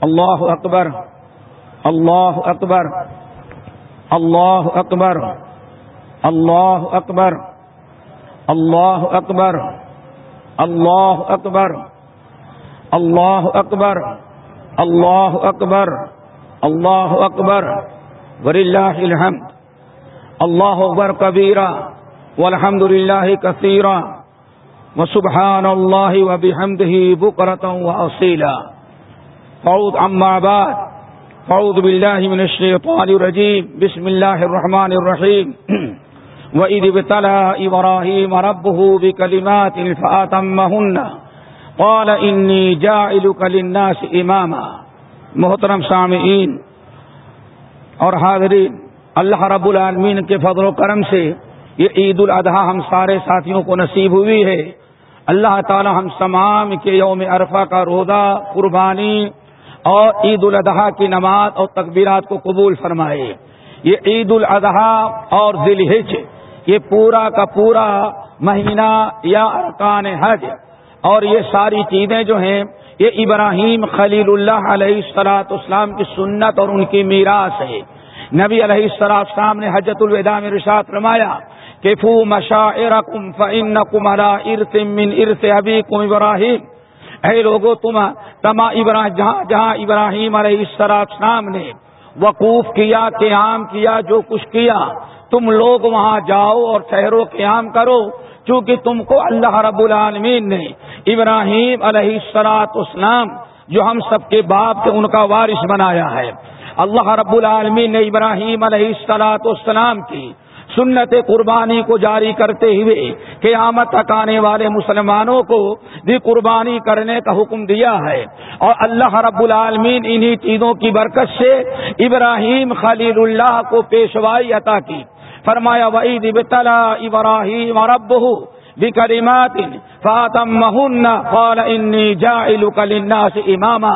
اللہ اکبر اللہ اکبر اللہ اکبر اللہ اکبر اللہ اکبر اللہ اکبر اللہ اکبر اللہ اکبر اللہ اکبر ور اللہ الحمد، اللہ اکبر کبیرہ، والحمد للہ کثیرہ، وسبحان اللہ وبحمدہ بکرتا واصیلا فعود اما بعد. فعود باللہ من الشیطان الرجیم. بسم اللہ الرحمن الرحیم. وَإِذِ ابْتَلَى إِبْرَاهِيمَ رَبُّهُ بِكَلِمَاتٍ فَأَتَمَّهُنَّ. قَالَ إِنِّي جَاعِلُكَ لِلنَّاسِ إِمَامًا. محترم سامعین اور حاضرین، اللہ رب العالمین کے فضل و کرم سے یہ عید الاضحیٰ ہم سارے ساتھیوں کو نصیب ہوئی ہے۔ اللہ تعالی ہم تمام کے یوم عرفہ کا روزہ، قربانی اور عید الاضحیٰ کی نماز اور تقبیرات کو قبول فرمائے۔ یہ عید الاضحیٰ اور ذیل یہ پورا کا پورا مہینہ یا ارکان حج۔ اور یہ ساری چیزیں جو ہیں، یہ ابراہیم خلیل اللہ علیہ السلاط اسلام کی سنت اور ان کی میراث ہے۔ نبی علیہ السلاط اسلام نے حجت الوداع میں رشاط رمایا کہ فو مشاعر کم فن کمرا ارس من ارس ابھی کم ابراہیم۔ اے لوگو تم تما ابراہیم جہاں جہاں ابراہیم علیہ السلاط اسلام نے وقوف کیا، قیام کیا، جو کچھ کیا، تم لوگ وہاں جاؤ اور ٹھہرو، قیام کرو، چونکہ تم کو اللہ رب العالمین نے ابراہیم علیہ السلاط اسلام جو ہم سب کے باپ کے ان کا وارث بنایا ہے۔ اللہ رب العالمین نے ابراہیم علیہ السلاط اسلام کی سنت قربانی کو جاری کرتے ہوئے قیامت تک آنے والے مسلمانوں کو بھی قربانی کرنے کا حکم دیا ہے۔ اور اللہ رب العالمین انہی چیزوں کی برکت سے ابراہیم خلیل اللہ کو پیشوائی عطا کی۔ فرمایا وعید ابتلا ابراہیم رب بکلمات فاتمہن قال انی جائل للناس اماما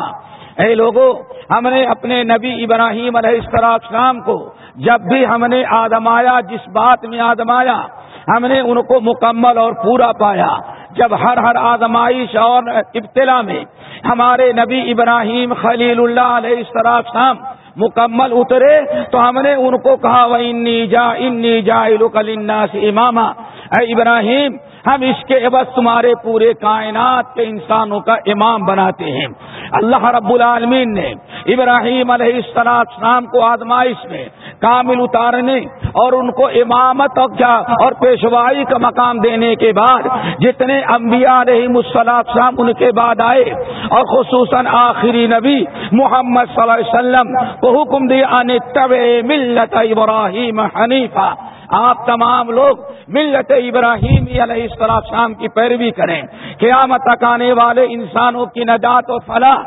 اے لوگوں ہم نے اپنے نبی ابراہیم علیہ السلام کو جب بھی ہم نے آدمایا جس بات میں آدمایا ہم نے ان کو مکمل اور پورا پایا۔ جب ہر ہر آدمائش اور ابتلا میں، ہمارے نبی ابراہیم خلیل اللہ علیہ السلام مکمل اترے، تو ہم نے ان کو کہا وہ انی جا انی جا سے اماما اے ابراہیم ہم اس کے عبد تمہارے پورے کائنات کے انسانوں کا امام بناتے ہیں۔ اللہ رب العالمین نے ابراہیم علیہ السلام کو آزمائش میں کامل اتارنے اور ان کو امامت اور پیشوائی کا مقام دینے کے بعد جتنے انبیاء علیہ السلام ان کے بعد آئے اور خصوصاً آخری نبی محمد صلی اللہ علیہ وسلم کو حکم دیا طب ملت ابراہیم حنیفہ آپ تمام لوگ ملت ابراہیم علیہ السلام کی پیروی کریں۔ قیامت تک آنے والے انسانوں کی نجات و فلاح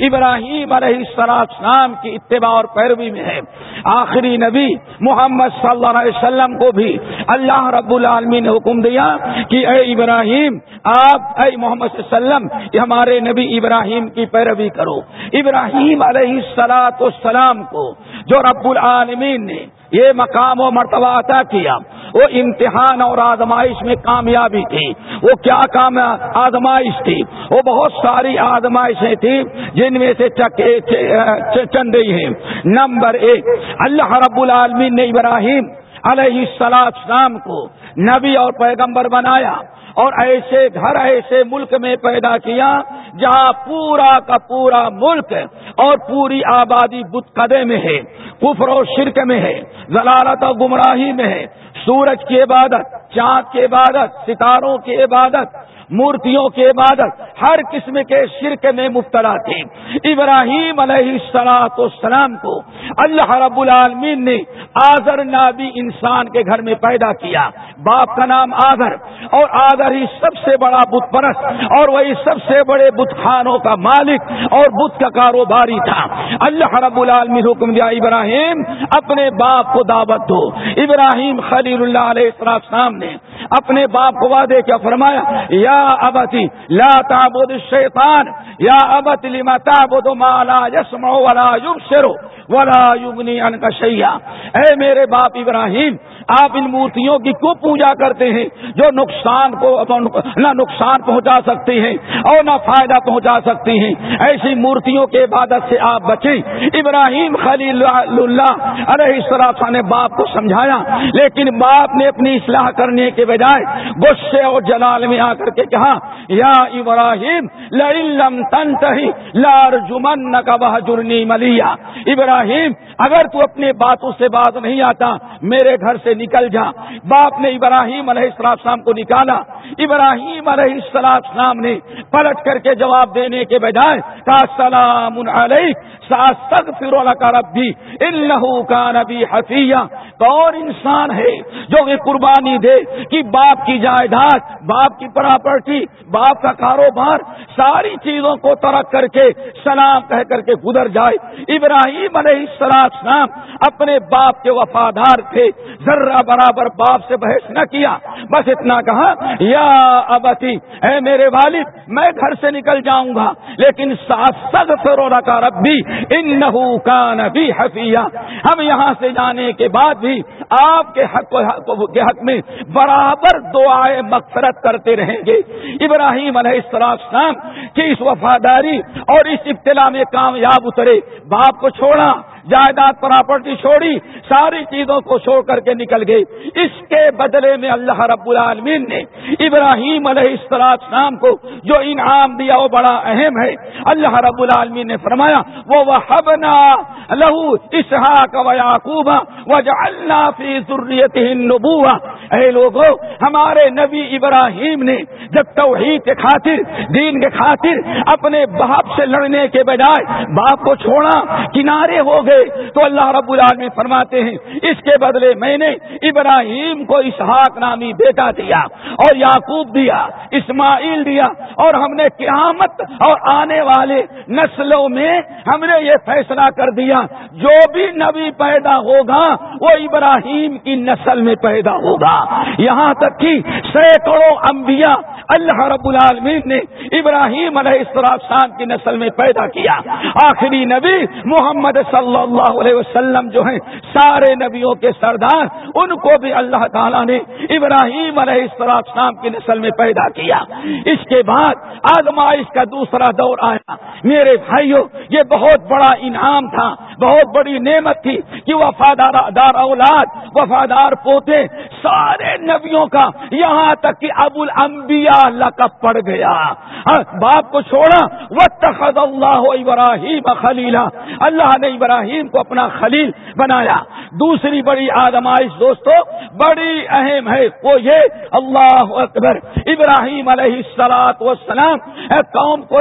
ابراہیم علیہ السلام کی اتباع اور پیروی میں ہے۔ آخری نبی محمد صلی اللہ علیہ وسلم کو بھی اللہ رب العالمی نے حکم دیا کہ اے ابراہیم، آپ اے محمد صلی اللہ علیہ وسلم ہمارے نبی ابراہیم کی پیروی کرو۔ ابراہیم علیہ السلاط السلام کو، جو رب العالمین نے یہ مقام و مرتبہ عطا کیا۔ وہ امتحان اور آزمائش میں کامیابی تھی۔ وہ کیا کام آزمائش تھی؟ وہ بہت ساری آزمائشیں تھیں جن میں سے چند ہیں۔ نمبر ایک، اللہ رب العالمین نے ابراہیم علیہ السلام کو نبی اور پیغمبر بنایا۔ اور ایسے گھر ایسے ملک میں پیدا کیا جہاں پورا کا پورا ملک اور پوری آبادی بت قدے میں ہے، کفر و شرک میں ہے، ضلالت و گمراہی میں ہے۔ سورج کی عبادت، چاند کی عبادت، ستاروں کی عبادت، مورتیوں کی عبادت، ہر قسم کے شرک میں مبتلا تھے۔ ابراہیم علیہ السلاط السلام کو اللہ رب العالمین نے آزر نابی انسان کے گھر میں پیدا کیا۔ باپ کا نام آزر اور آزر ہی سب سے بڑا بت پرست اور وہی سب سے بڑے بت خانوں کا مالک اور بت کا کاروباری تھا۔ اللہ رب العالمین حکم دیا، ابراہیم، اپنے باپ کو دعوت دو۔ ابراہیم خلیل اللہ علیہ السلام نے اپنے باپ کو وعدے کیا، فرمایا، یا ابتی لا تعبد الشیطان، یا ابت لما تعبد ما لا يسمع ولا يبصر ولا يغني عنك شيئا اے میرے باپ ابراہیم، آپ ان مورتیوں کی کیوں پوجا کرتے ہیں جو نقصان کو نہ نقصان پہنچا سکتی ہیں اور نہ فائدہ پہنچا سکتی ہیں۔ ایسی مورتیوں کے عبادت سے آپ بچیں۔ ابراہیم خلیل اللہ علیہ السلام نے باپ کو سمجھایا، لیکن باپ نے اپنی اصلاح کرنے کے بجائے غصے اور جلال میں آ کر کے کہا، یا ابراہیم لم تن لار جمن کا وہ جرنی ملیا۔ ابراہیم اگر تو اپنے باتوں سے بات نہیں آتا، میرے گھر سے نکل جا۔ باپ نے ابراہیم علیہ السلام کو نکالا۔ ابراہیم علیہ السلام نے پلٹ کر کے جواب دینے کے بجائے کا سلام کا ربی کا نبی حفیہ۔ کون انسان ہے جو یہ قربانی دے کہ باپ کی جائیداد، باپ کی پراپرٹی، باپ کا کاروبار، ساری چیزوں کو ترک کر کے سلام کہہ کر کے گزر جائے۔ ابراہیم علیہ السلام اپنے باپ کے وفادار تھے۔ ذرہ برابر باپ سے بحث نہ کیا۔ بس اتنا کہا، یا ابتی، اے میرے والد، میں گھر سے نکل جاؤں گا، لیکن ساتھ سگ فرونا کا ربی ان کا نبی حفیہ۔ ہم یہاں سے جانے کے بعد بھی آپ کے حق کے حق میں برابر دعائیں مغفرت کرتے رہیں گے۔ ابراہیم علیہ السلام کی اس وفاداری اور اس ابتلا میں کامیاب اترے۔ باپ کو چھوڑا جائیداد پراپرٹی چھوڑی، ساری چیزوں کو چھوڑ کر کے نکل گئی۔ اس کے بدلے میں اللہ رب العالمین نے ابراہیم علیہ السلام کو جو انعام دیا وہ بڑا اہم ہے۔ اللہ رب العالمین نے فرمایا وہ وحبنا لہو اسحاق و یعقوب وجعلنا فی ذریت النبوہ۔ اے لوگوں ہمارے نبی ابراہیم نے جب توحید کے خاطر، دین کے خاطر اپنے باپ سے لڑنے کے بجائے باپ کو چھوڑا، کنارے ہو گئے۔ تو اللہ رب العالمین فرماتے ہیں، اس کے بدلے میں نے ابراہیم کو اسحاق نامی بیٹا دیا اور یعقوب دیا، اسماعیل دیا اور ہم نے قیامت اور آنے والے نسلوں میں ہم نے یہ فیصلہ کر دیا، جو بھی نبی پیدا ہوگا وہ ابراہیم کی نسل میں پیدا ہوگا۔ یہاں تک کہ سینکڑوں انبیاء اللہ رب العالمین نے ابراہیم علیہ السلام کی نسل میں پیدا کیا۔ آخری نبی محمد صلی اللہ اللہ علیہ وسلم جو ہیں، سارے نبیوں کے سردار، ان کو بھی اللہ تعالیٰ نے ابراہیم علیہ السلام کی نسل میں پیدا کیا۔ اس کے بعد آزمائش کا دوسرا دور آیا۔ میرے بھائیوں یہ بہت بڑا انعام تھا، بہت بڑی نعمت تھی کہ وفادار دار اولاد، وفادار پوتے سارے نبیوں کا یہاں تک کہ ابو الانبیاء لقب پڑ گیا۔ ہاں، باپ کو چھوڑا۔ وہ تخد اللہ ابراہیم خلیلہ اللہ نے ابراہیم کو اپنا خلیل بنایا۔ دوسری بڑی آدمائش دوستو، بڑی اہم ہے وہ یہ، اللہ اکبر، ابراہیم علیہ السلاط وسلام قوم کو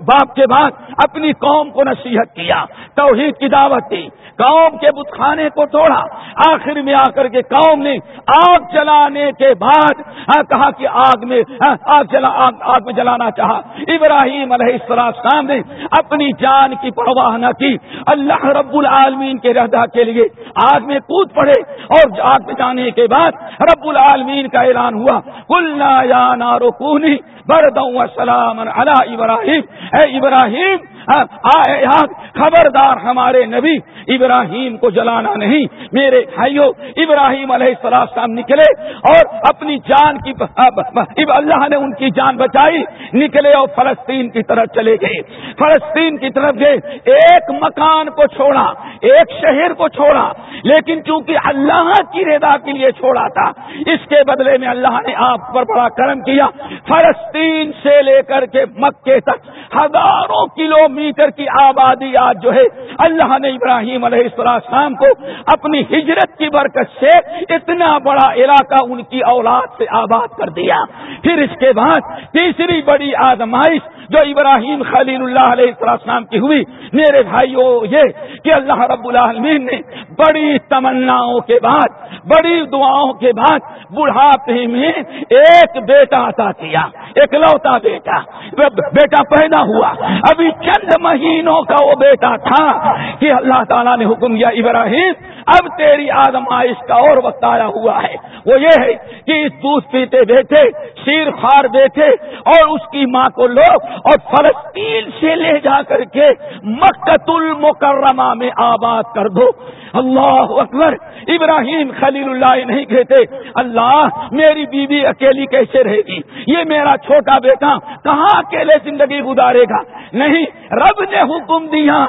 باپ کے بعد اپنی قوم کو نصیحت کیا، توحید کی دعوت دی۔ قوم کے بت خانے کو توڑا۔ آخر میں آ کر کے قوم نے آگ جلانے کے بعد ہاں، کہا کہ آگ میں ہاں، آگ جلا، آگ میں جلانا چاہا۔ ابراہیم علیہ السلام نے اپنی جان کی پرواہ نہ کی اللہ رب العالمین کے رہدا کے لیے آگ میں کود پڑے اور آگ میں جانے کے بعد رب العالمین کا اعلان ہوا کلنا یا نارو کونی بردوں سلام اللہ ابراہیم۔ اے ابراہیم خبردار ہمارے نبی ابراہیم کو جلانا نہیں۔ میرے بھائیوں ابراہیم علیہ السلام نکلے اور اپنی جان کی اللہ نے ان کی جان بچائی، نکلے اور فلسطین کی طرف چلے گئے۔ فلسطین کی طرف گئے، ایک مکان کو چھوڑا، ایک شہر کو چھوڑا، لیکن چونکہ اللہ کی ردا کے لیے چھوڑا تھا، اس کے بدلے میں اللہ نے آپ پر بڑا کرم کیا۔ فلسطین سے لے کر کے مکے تک ہزاروں کلو میٹر کی آبادی آج جو ہے اللہ نے ابراہیم علیہ السلام کو اپنی ہجرت کی برکت سے اتنا بڑا علاقہ ان کی اولاد سے آباد کر دیا۔ پھر اس کے بعد تیسری بڑی آزمائش جو ابراہیم خلیل اللہ علیہ السلام کی ہوئی، میرے بھائیوں یہ کہ اللہ رب العالمین نے بڑی تمناؤں کے بعد، بڑی دعاؤں کے بعد بڑھاپے میں ایک بیٹا عطا کیا ایک لوتا بیٹا بیٹا پیدا ہوا، ابھی چند مہینوں کا وہ بیٹا تھا کہ اللہ تعالیٰ نے حکم دیا، ابراہیم اب تیری آدمائش کا اور وقت آیا ہوا ہے۔ وہ یہ ہے کہ اس دودھ پیتے بیٹھے، شیر خار بیٹھے اور اس کی ماں کو لو اور فلسطین سے لے جا کر کے مکت المکرمہ میں آباد کر دو۔ اللہ اکبر، ابراہیم خلیل اللہ نہیں کہتے، اللہ میری بیوی اکیلی کیسے رہے گی؟ یہ میرا چھوٹا بیٹا کہاں اکیلے زندگی گزارے گا؟ نہیں، رب نے حکم دیا،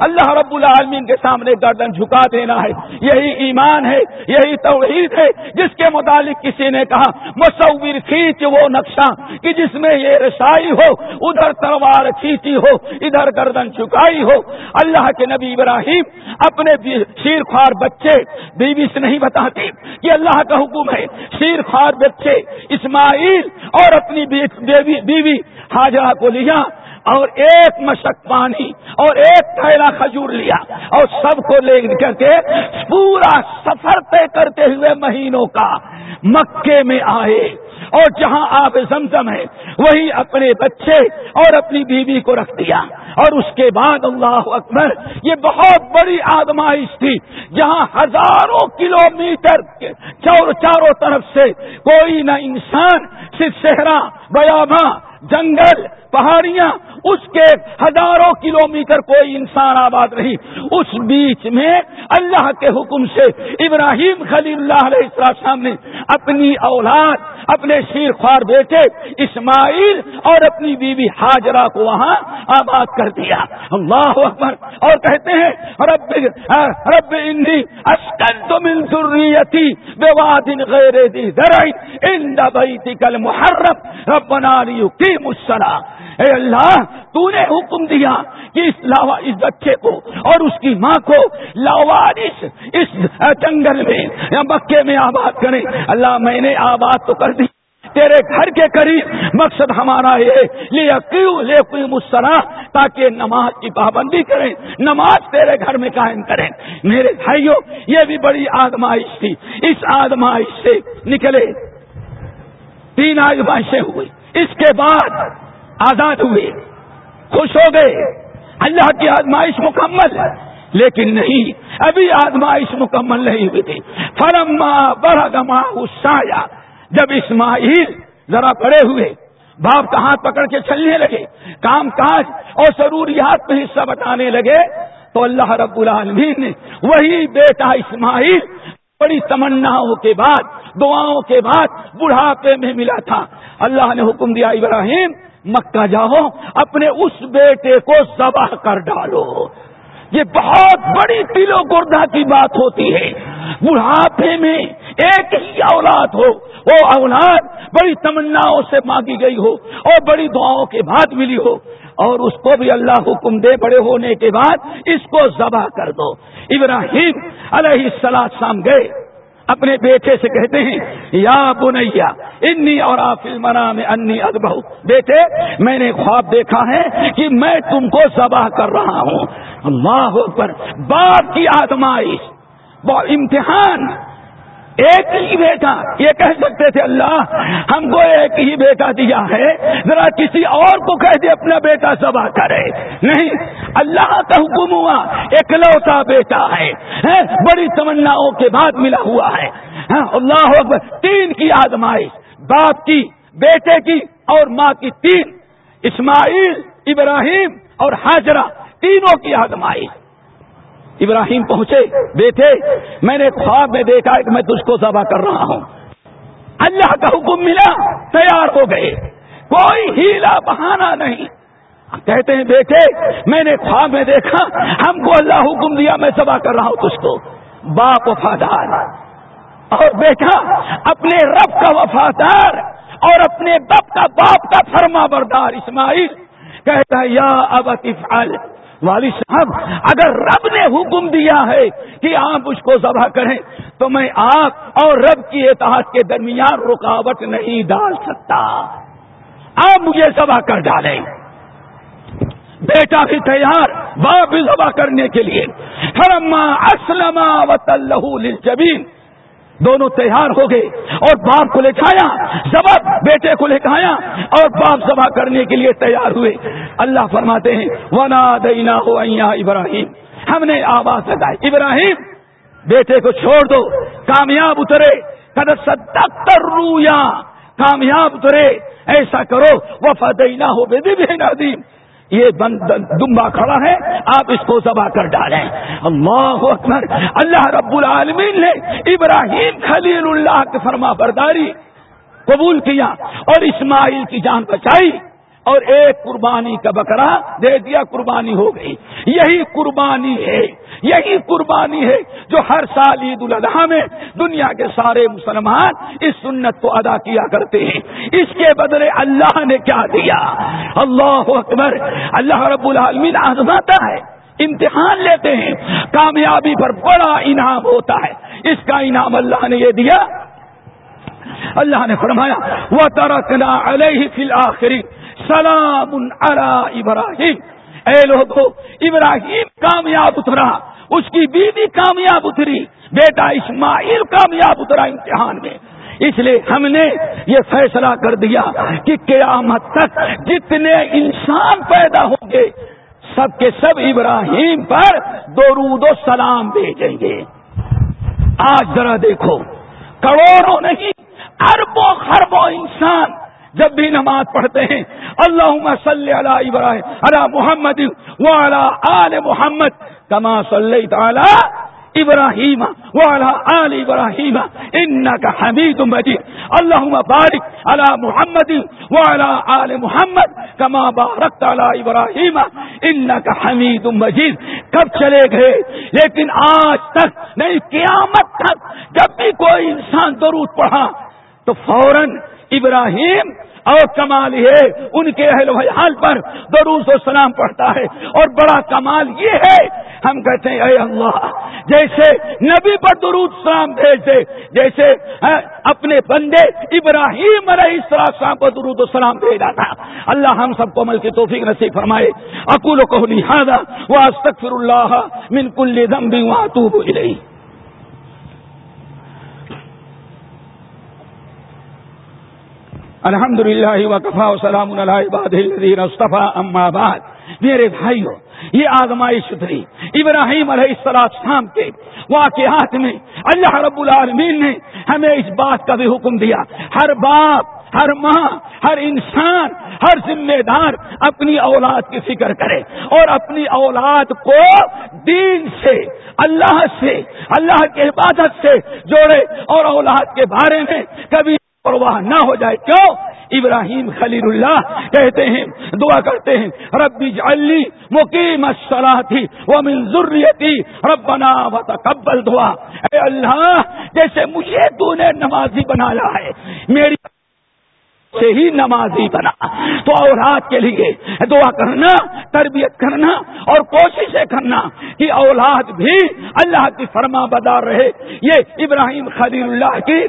اللہ رب العالمین کے سامنے گردن جھکا دینا ہے۔ یہی ایمان ہے، یہی توحید ہے، جس کے متعلق کسی نے کہا، مصور کھینچ وہ نقشہ کہ جس میں یہ رسائی ہو، ادھر تلوار کھینچی ہو، ادھر گردن جھکائی ہو۔ اللہ کے نبی ابراہیم اپنے شیر خوار بچے بیوی سے نہیں بتاتے کہ اللہ کا حکم ہے۔ شیر خوار بچے، اسماعیل اور اپنی بیوی حاجرہ کو لیا اور ایک مشک پانی اور ایک تھیلا کھجور لیا اور سب کو لے کر کے پورا سفر طے کرتے ہوئے مہینوں کا مکے میں آئے۔ اور جہاں آپ زمزم ہے وہی اپنے بچے اور اپنی بیوی کو رکھ دیا۔ اور اس کے بعد اللہ اکبر، یہ بہت بڑی آدمائش تھی، جہاں ہزاروں کلو میٹر چاروں طرف سے کوئی نہ انسان، صرف صحرا، بیاباں جنگل، پہاڑیاں، اس کے ہزاروں کلو میٹر کوئی انسان آباد نہیں۔ اس بیچ میں اللہ کے حکم سے ابراہیم خلی اللہ علیہ السلام نے اپنی اولاد، اپنے شیر خوار بیٹے اسماعیل اور اپنی بیوی حاجرہ کو وہاں آباد کر دیا۔ اللہ اکبر۔ اور کہتے ہیں، رب رب انی اسکن تو من ذریتی بوادن غیر دی ذرعی اند بیتک المحرم۔ ربنا لیقیم السلام۔ اے اللہ تو نے حکم دیا کہ اس لاوا اس بچے کو اور اس کی ماں کو لاوارش اس جنگل میں یا مکے میں آباد کریں۔ اللہ، میں نے آباد تو کر دی۔ تیرے گھر کے قریب مقصد ہمارا یہ لے کیوں لے کوئی مسرا تاکہ نماز کی پابندی کریں۔ نماز تیرے گھر میں قائم کریں۔ میرے بھائیوں، یہ بھی بڑی آدمائش تھی۔ اس آدمائش سے نکلے۔ تین آزمائشیں ہوئی اس کے بعد آزاد ہوئے، خوش ہو گئے۔ اللہ کی آزمائش مکمل لیکن نہیں، ابھی آزمائش مکمل نہیں ہوئی تھی۔ فرما بڑا گما سایا جب اسماعیل ذرا پڑے ہوئے، باپ کا ہاتھ پکڑ کے چلنے لگے، کام کاج اور ضروریات میں حصہ بتانے لگے، تو اللہ رب العالمین نے وہی بیٹا اسماعیل، بڑی تمناؤں کے بعد دعاؤں کے بعد بڑھاپے میں ملا تھا۔ اللہ نے حکم دیا، ابراہیم، مکہ جاؤ، اپنے اس بیٹے کو ذبح کر ڈالو۔ یہ بہت بڑی تلو گردہ کی بات ہوتی ہے۔ بڑھاپے میں ایک ہی اولاد ہو۔ وہ اولاد بڑی تمناؤں سے مانگی گئی ہو اور بڑی دعاؤں کے بعد ملی ہو۔ اور اس کو بھی اللہ حکم دے بڑے ہونے کے بعد اس کو ذبح کر دو۔ ابراہیم علیہ السلام گئے۔ اپنے بیٹے سے کہتے ہیں، یا بنیا، انی اور آفل منا میں انی ادب بیٹے، میں نے خواب دیکھا ہے کہ میں تم کو ذبح کر رہا ہوں۔ اللہ پر باپ کی آزمائش امتحان ایک ہی بیٹا، یہ کہہ سکتے تھے اللہ، ہم کو ایک ہی بیٹا دیا ہے، ذرا کسی اور کو کہہ دے اپنا بیٹا سبا کرے۔ نہیں، اللہ کا حکم ہوا، اکلوتا بیٹا ہے بڑی تمناؤں کے بعد ملا ہوا ہے۔ ہاں، اللہ تین کی آزمائش باپ کی، بیٹے کی اور ماں کی تین۔ اسماعیل، ابراہیم اور حاجرہ، تینوں کی آزمائش ابراہیم پہنچے، بیٹھے، میں نے خواب میں دیکھا کہ میں تجھ کو ذبح کر رہا ہوں۔ اللہ کا حکم ملا، تیار ہو گئے۔ کوئی ہیلا بہانا نہیں۔ کہتے ہیں بیٹے میں نے خواب میں دیکھا، ہم کو اللہ حکم دیا، میں ذبح کر رہا ہوں تجھ کو۔ باپ وفادار۔ اور بیٹا، اپنے رب کا وفادار اور اپنے بپ کا باپ کا فرما بردار اسماعیل کہتا ہے، یا اب افعال والی صاحب، اگر رب نے حکم دیا ہے کہ آپ اس کو ذبح کریں، تو میں آپ اور رب کی اطاعت کے درمیان رکاوٹ نہیں ڈال سکتا۔ آپ مجھے ذبح کر ڈالیں۔ بیٹا بھی تیار، باپ بھی ذبح کرنے کے لیے۔ اسلم جبین دونوں تیار ہو گئے اور باپ کو لکھایا سبق بیٹے کو لکھایا اور باپ سبا کرنے کے لیے تیار ہوئے۔ اللہ فرماتے ہیں ونا دینا ہو ابراہیم ہم نے آواز لگائی ابراہیم بیٹے کو چھوڑ دو، کامیاب اترے۔ کد ستر رویا کامیاب اترے، ایسا کرو۔ وہ فتح ہو بے بھی ندیم یہ دمبا کھڑا ہے، آپ اس کو دبا کر ڈالیں۔ اللہ اکبر، اللہ رب العالمین نے ابراہیم خلیل اللہ کی فرما برداری قبول کیا اور اسماعیل کی جان بچائی۔ اور ایک قربانی کا بکرا دے دیا قربانی ہو گئی۔ یہی قربانی ہے، یہی قربانی ہے جو ہر سال عید الاضحیٰ میں دنیا کے سارے مسلمان اس سنت کو ادا کیا کرتے ہیں۔ اس کے بدلے اللہ نے کیا دیا؟ اللہ اکبر، اللہ رب العالمین آزماتا ہے، امتحان لیتے ہیں۔ کامیابی پر بڑا انعام ہوتا ہے۔ اس کا انعام اللہ نے یہ دیا۔ اللہ نے فرمایا وہ ترکنا علیہ فی الآخری سلام ابراہیم اے لوگو، ابراہیم کامیاب اترا، اس کی بیوی کامیاب اتری، بیٹا اسماعیل کامیاب اترا امتحان میں۔ اس لیے ہم نے یہ فیصلہ کر دیا کہ قیامت تک جتنے انسان پیدا ہوں گے، سب کے سب ابراہیم پر درود و سلام بھیجیں گے۔ آج ذرا دیکھو، کروڑوں نہیں، اربوں خربوں انسان جب بھی نماز پڑھتے ہیں اللہ صلی اللہ ابراہیم اللہ محمد آل محمد کما صلی تعالی ابراہیم والا آل ابراہیم ان کا حمید مجید۔ اللہ بارک علی محمد والا آل محمد کما بارک تعالی ابراہیم ان کا حمید مجید۔ کب چلے گئے؟ لیکن آج تک نہیں، قیامت تک جب بھی کوئی انسان درود پڑھا تو فوراً ابراہیم اور کمال یہ ان کے اہل حال پر دروس و سلام پڑھتا ہے۔ اور بڑا کمال یہ ہے، ہم کہتے ہیں، اے اللہ، جیسے نبی پر درود سلام بھیج دے جیسے اپنے بندے ابراہیم علیہ السلام پر درود و سلام بھیجا تھا۔ اللہ ہم سب کو عمل کی توفیق نصیب فرمائے۔ اکول کو لہٰذا وہ استغفر اللہ من کل ذنب واتوب الیہ۔ الحمد للہ وقفا وسلام مصطفیٰ اما بعد۔ میرے بھائیوں یہ آزمائش اتری ابراہیم علیہ السلام کے واقعات میں اللہ رب العالمین نے ہمیں اس بات کا بھی حکم دیا۔ ہر باپ، ہر ماں، ہر انسان، ہر ذمہ دار اپنی اولاد کی فکر کرے اور اپنی اولاد کو دین سے، اللہ سے، اللہ کے عبادت سے جوڑے اور اولاد کے بارے میں کبھی پرواہ نہ ہو جائے۔ کیوں؟ ابراہیم خلیل اللہ کہتے ہیں، دعا کرتے ہیں، ربی جلی مقیم تھی وہ ضروری ربنا و تقبل دعا۔ اے اللہ، جیسے مجھے تو نے نمازی بنایا ہے، میری سے ہی نمازی بنا۔ تو اولاد کے لیے دعا کرنا، تربیت کرنا اور کوششیں کرنا کہ اولاد بھی اللہ کی فرما بدار رہے۔ یہ ابراہیم خلیل اللہ کی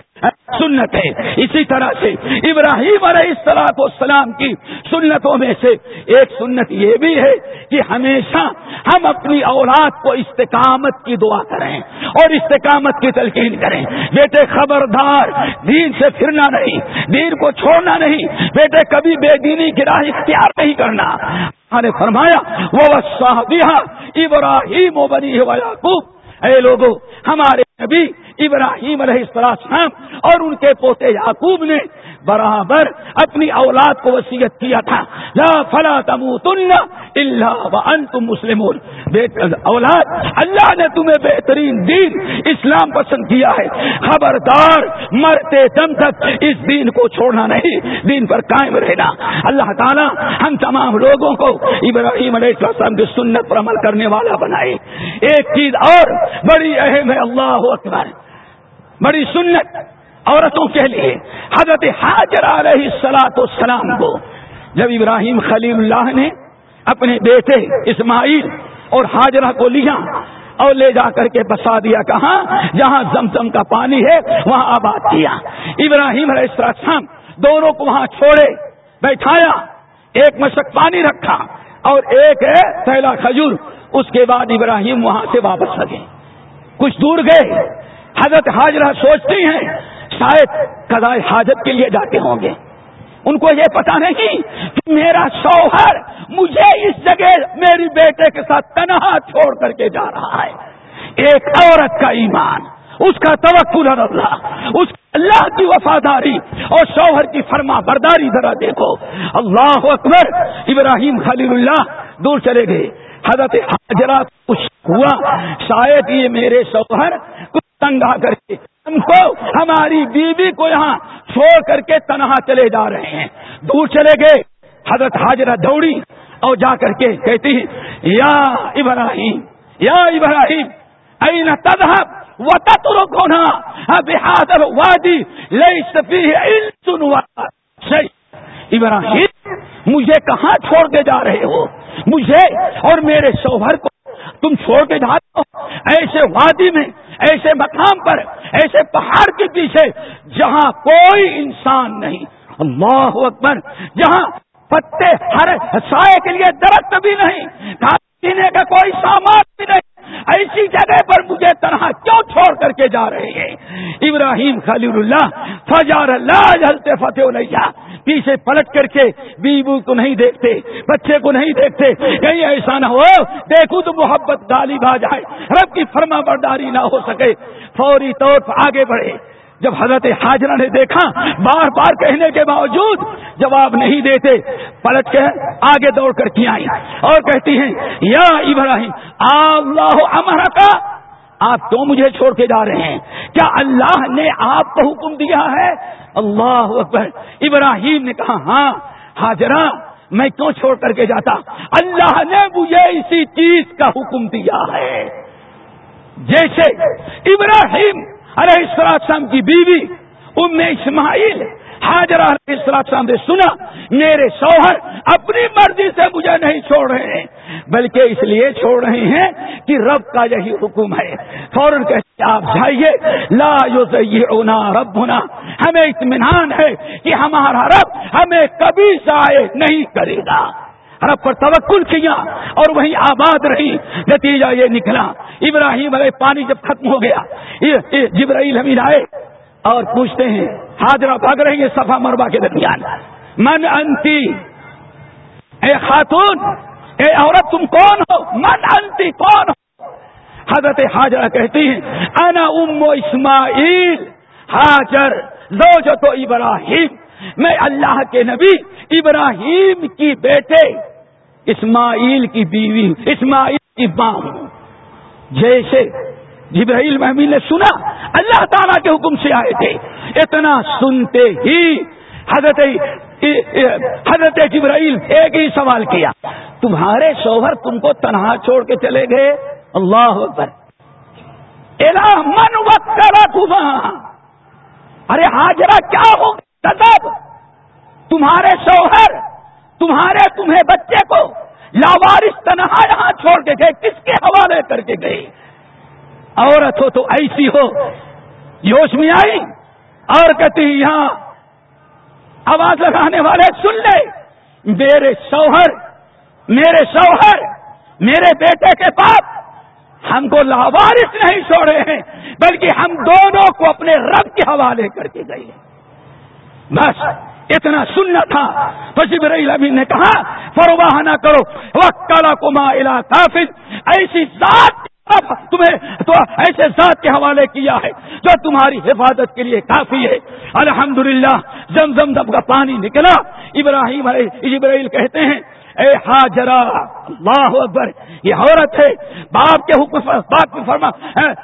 سنت ہے۔ اسی طرح سے ابراہیم علیہ السلاط والسلام کی سنتوں میں سے ایک سنت یہ بھی ہے کہ ہمیشہ ہم اپنی اولاد کو استقامت کی دعا کریں اور استقامت کی تلقین کریں۔ بیٹے، خبردار، دین سے پھرنا نہیں، دین کو چھوڑنا نہیں۔ بیٹے، کبھی بے دینی کی راہ اختیار نہیں کرنا۔ نے فرمایا وہ ابراہیم و بنی اے لوگوں ہمارے نبی ابراہیم علیہ السلام اور ان کے پوتے یعقوب نے برابر اپنی اولاد کو وسیعت کیا تھا۔ لا فلا تموتن الا وانتم مسلمون۔ اولاد، اللہ نے تمہیں بہترین دین اسلام پسند کیا ہے۔ خبردار، مرتے دم تک اس دین کو چھوڑنا نہیں، دین پر قائم رہنا۔ اللہ تعالی ہم تمام لوگوں کو ابراہیم علیہ السلام کی سنت پر عمل کرنے والا بنائے۔ ایک چیز اور بڑی اہم ہے، اللہ اکبر۔ بڑی سنت عورتوں کے لیے حضرت حاجر علیہ سلاط السلام کو جب ابراہیم خلیل اللہ نے اپنے بیٹے اسماعیل اور حاجرہ کو لیا اور لے جا کر کے بسا دیا، کہاں؟ جہاں زمزم کا پانی ہے، وہاں آباد کیا۔ ابراہیم علیہ السلام دونوں کو وہاں چھوڑے، بیٹھایا، ایک مشک پانی رکھا اور ایک ہے پہلا کھجور۔ اس کے بعد ابراہیم وہاں سے واپس لگے کچھ دور گئے حضرت حاجرہ سوچتی ہیں، شاید قضاء حاجت کے لیے جاتے ہوں گے۔ ان کو یہ پتا نہیں کہ میرا شوہر مجھے اس جگہ میری بیٹے کے ساتھ تنہا چھوڑ کر کے جا رہا ہے۔ ایک عورت کا ایمان، اس کا توقل اللہ اس اللہ کی وفاداری اور شوہر کی فرما برداری ذرا دیکھو۔ اللہ اکبر، ابراہیم خلیل اللہ دور چلے گئے۔ حضرت حضرات کچھ ہوا، شاید یہ میرے شوہر کچھ تنگا کر کے ہم کو ہماری بیوی کو یہاں چھوڑ کر کے تنہا چلے جا رہے ہیں۔ دور چلے گئے۔ حضرت حاجرہ دوڑی اور جا کر کے کہتی یا ابراہیم یا ابراہیم این تذهب وتتركنا۔ بهذا الوادي ليس فيه انس شيء ابراہیم، مجھے کہاں چھوڑ کے جا رہے ہو؟ مجھے اور میرے شوہر کو تم چھوڑ کے جاتے ہو۔ ایسے وادی میں، ایسے مقام پر، ایسے پہاڑ کے پیچھے، جہاں کوئی انسان نہیں۔ اللہ اکبر، جہاں پتے ہر سائے کے لیے درخت بھی نہیں، کھانے پینے کا کوئی سامان بھی نہیں۔ ایسی جگہ پر مجھے طرح کیوں چھوڑ کر کے جا رہے ہیں؟ ابراہیم خلیل اللہ، فجار اللہ جلتے فتح علیہ پیچھے پلٹ کر کے بیبو کو نہیں دیکھتے، بچے کو نہیں دیکھتے، کہیں ایسا نہ ہو، دیکھو تو محبت گالی آ جائے، رب کی فرما برداری نہ ہو سکے، فوری طور پر آگے بڑھے۔ جب حضرت حاجرہ نے دیکھا، بار بار کہنے کے باوجود جواب نہیں دیتے، پلٹ کے آگے دوڑ کر کی آئی اور کہتی ہیں، یا ابراہیم، اللہ امر کا آپ کیوں مجھے چھوڑ کے جا رہے ہیں؟ کیا اللہ نے آپ کو حکم دیا ہے؟ اللہ اکبر۔ ابراہیم نے کہا ہاں حاجرہ، میں کیوں چھوڑ کر کے جاتا؟ اللہ نے مجھے اسی چیز کا حکم دیا ہے۔ جیسے ابراہیم علیہ السلام کی بیوی، ام اسماعیل حاضر علیہ السلام نے سنا، میرے شوہر اپنی مرضی سے مجھے نہیں چھوڑ رہے ہیں، بلکہ اس لیے چھوڑ رہے ہیں کہ رب کا یہی حکم ہے۔ فوراً کہتے آپ جائیے، لا اونا رب ہونا ہمیں اطمینان ہے کہ ہمارا رب ہمیں کبھی ضائع نہیں کرے گا۔ رب پر توکل کیا اور وہی آباد رہی نتیجہ یہ نکلا۔ ابراہیم علیہ پانی جب ختم ہو گیا جبرائیل امین آئے اور پوچھتے ہیں حاضرہ بھاگ رہی ہیں صفا مربا کے درمیان۔ من انتی؟ اے خاتون، اے عورت، تم کون ہو؟ من انتی؟ کون ہو؟ حضرت حاجرہ کہتی ہیں، انا ام اسماعیل، حاجر، زوجت ابراہیم۔ میں اللہ کے نبی ابراہیم کی بیٹے اسماعیل کی بیوی اسماعیل کی ماں ہوں۔ جیسے جبرائیل محمی نے سنا، اللہ تعالیٰ کے حکم سے آئے تھے۔ اتنا سنتے ہی حضرت حضرت جبرائیل ایک ہی سوال کیا، تمہارے شوہر تم کو تنہا چھوڑ کے چلے گئے؟ اللہ الا من وقت ارے حاجرہ، کیا ہو تب تمہارے شوہر، تمہارے تمہیں بچے کو لاوارس تنہا یہاں چھوڑ کے گئے، کس کے حوالے کر کے گئے؟ عورت ہو تو ایسی ہو۔ یوش میں آئی اور کہتی یہاں آواز لگانے والے سن لے۔ میرے شوہر میرے شوہر، میرے بیٹے کے پاس ہم کو لاوارس نہیں چھوڑے ہیں، بلکہ ہم دونوں کو اپنے رب کے حوالے کر کے گئے ہیں۔ بس، اتنا سننا تھا۔ جبرائیل امین نے کہا فرواہ نہ کرو وقت کالا کما علا ایسی ذات تمہیں تو ایسے ذات کے حوالے کیا ہے، جو تمہاری حفاظت کے لیے کافی ہے۔ الحمدللہ، زم زم دب کا پانی نکلا۔ ابراہیم ابراہیل کہتے ہیں، اے حاجرہ اللہ اکبر، یہ عورت ہے۔ باپ کے حکم، باپ کی فرما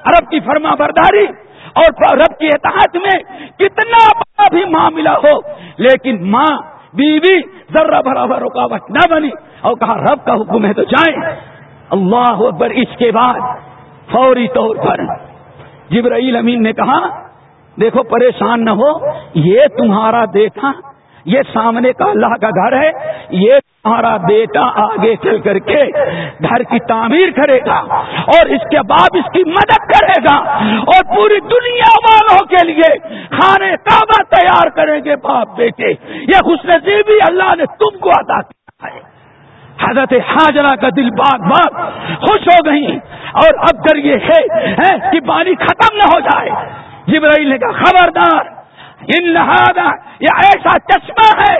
عرب کی فرما برداری۔ اور رب کی اطاعت میں کتنا بڑا بھی معاملہ ہو۔ لیکن ماں، بیوی، ذرہ برابر رکاوٹ نہ بنی۔ اور کہا، رب کا حکم ہے تو جائیں۔ اللہ اکبر، اس کے بعد فوری طور پر۔ جبرائیل امین نے کہا، دیکھو، پریشان نہ ہو، یہ تمہارا دیکھا یہ سامنے کا اللہ کا گھر ہے، یہ تمہارا بیٹا آگے چل کر کے گھر کی تعمیر کرے گا اور اس کے بعد اس کی مدد کرے گا اور پوری دنیا والوں کے لیے کھانے کعبہ تیار کریں گے باپ بیٹے۔ یہ خوش نصیبی اللہ نے تم کو ادا کیا ہے۔ حضرت حاجرہ کا دل باغ باغ خوش ہو گئی اور اب در یہ ہے کہ پانی ختم نہ ہو جائے۔ جبرائیل نے کہا، خبردار۔ یہ ایسا چشمہ ہے،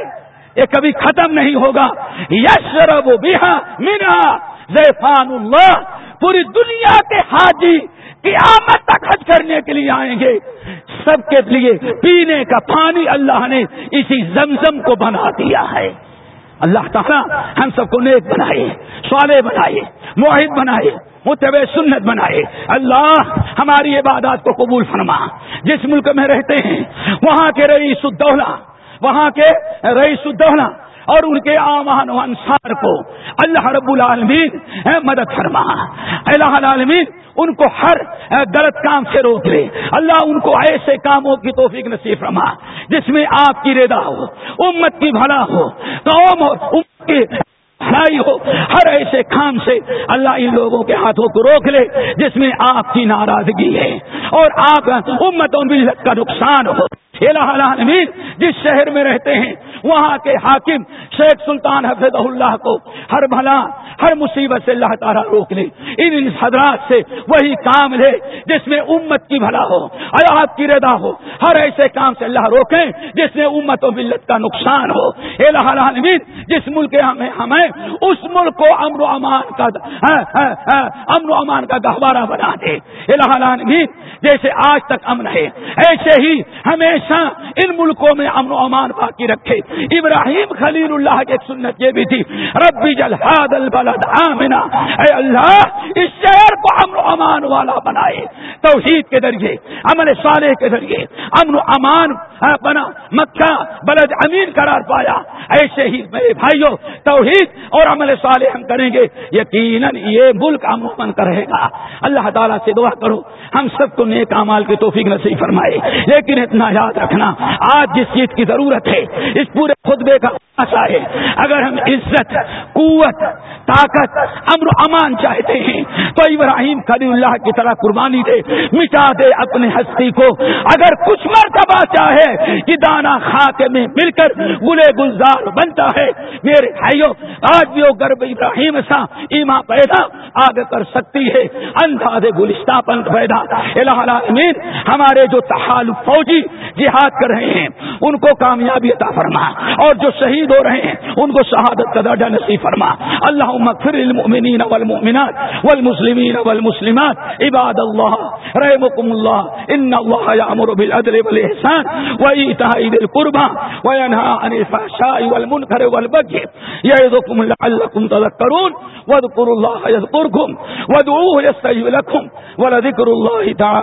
یہ کبھی ختم نہیں ہوگا۔ یشرب بہا مینا زیفان اللہ، پوری دنیا کے حاجی قیامت تک حج کرنے کے لیے آئیں گے۔ سب کے لیے پینے کا پانی اللہ نے اسی زمزم کو بنا دیا ہے۔ اللہ تعالیٰ ہم سب کو نیک بنائے، صالح بنائے معاہد بنائے متب سنت بنائے۔ اللہ ہماری عبادات کو قبول فرما۔ جس ملک میں رہتے ہیں، وہاں کے رئیس الدولہ، وہاں کے رئیس الدولہ اور ان کے آمان و انصار کو اللہ رب العالمین مدد فرما۔ اللہ العالمین، ان کو ہر غلط کام سے روک لے۔ اللہ ان کو ایسے کاموں کی توفیق نصیب فرما، جس میں آپ کی ردا ہو، امت کی بھلا ہو، قوم ہو، امت کی بھلائی ہو، ہر ایسے کام سے اللہ ان لوگوں کے ہاتھوں کو روک لے، جس میں آپ کی ناراضگی ہے۔ اور آپ امت و ملت کا نقصان ہو۔ العالمین، جس شہر میں رہتے ہیں وہاں کے حاکم شیخ سلطان حفظ اللہ کو ہر بھلا ہر مصیبت سے اللہ تعالیٰ روک لے۔ ان حضرات سے وہی کام لے جس میں امت کی بھلا ہو آپ کی ردا ہو۔ ہر ایسے کام سے اللہ روکے جس میں امت و ملت کا نقصان ہو۔ العالمین، جس ملک ہمیں ہمیں اس ملک کو امن و امان کا ہاں، ہاں، ہاں، امن و امان کا گہوارہ بنا دے۔ العالمین، جیسے آج تک امن ہے، ایسے ہی ہمیشہ ان ملکوں میں امن و امان باقی رکھے۔ ابراہیم خلیل اللہ کی سنت یہ بھی تھی، ربی جلحاد البلد آمنا۔ اے اللہ، اس شہر کو امن و امان والا بنائے۔ توحید کے ذریعے امن صالح کے ذریعے، امن و امان ہاں، بنا۔ مکہ، بلد امین قرار پایا۔ ایسے ہی میرے بھائیوں توحید اور عمل صالح ہم کریں گے۔ یقیناً یہ ملک امن و امن کا رہے گا۔ اللہ تعالیٰ سے دعا کرو، ہم سب کو نیک امال کی توفیق نصیب فرمائے۔ لیکن اتنا یاد رکھنا، آج جس چیز کی ضرورت ہے، اس پورے خطبے کا ہے۔ اگر ہم عزت، قوت طاقت امر و امان چاہتے ہیں۔ تو ابراہیم خلی اللہ کی طرح قربانی دے، مٹا دے اپنے ہستی کو۔ اگر کچھ مرتبہ چاہے کہ دانا خاتے میں مل کر گلے گلزار بنتا ہے، میرے بھائیوں آج بھی وہ گرب ابراہیم سا ایما پیدا آگے کر سکتی ہے انداز گلستہ پنت پیدا العالمین، ہمارے جو تحال فوجی جہاد کر رہے ہیں، ان کو کامیابی عطا فرما۔ اور جو شہید ہو رہے ہیں، ان کو شہادت کا درجہ نصیب فرما۔ اللہ مغفر للمؤمنین والمؤمنات والمسلمین والمسلمات. عباد اللہ رحمكم اللہ ان اللہ یامر بالعدل والاحسان وایتاء ذی القربى وینهى عن الفحشاء والمنکر والبغي یعظکم لعلکم تذکرون واذکروا اللہ یذکرکم وادعوه یستجب لكم. ولذکر اللہ تعالی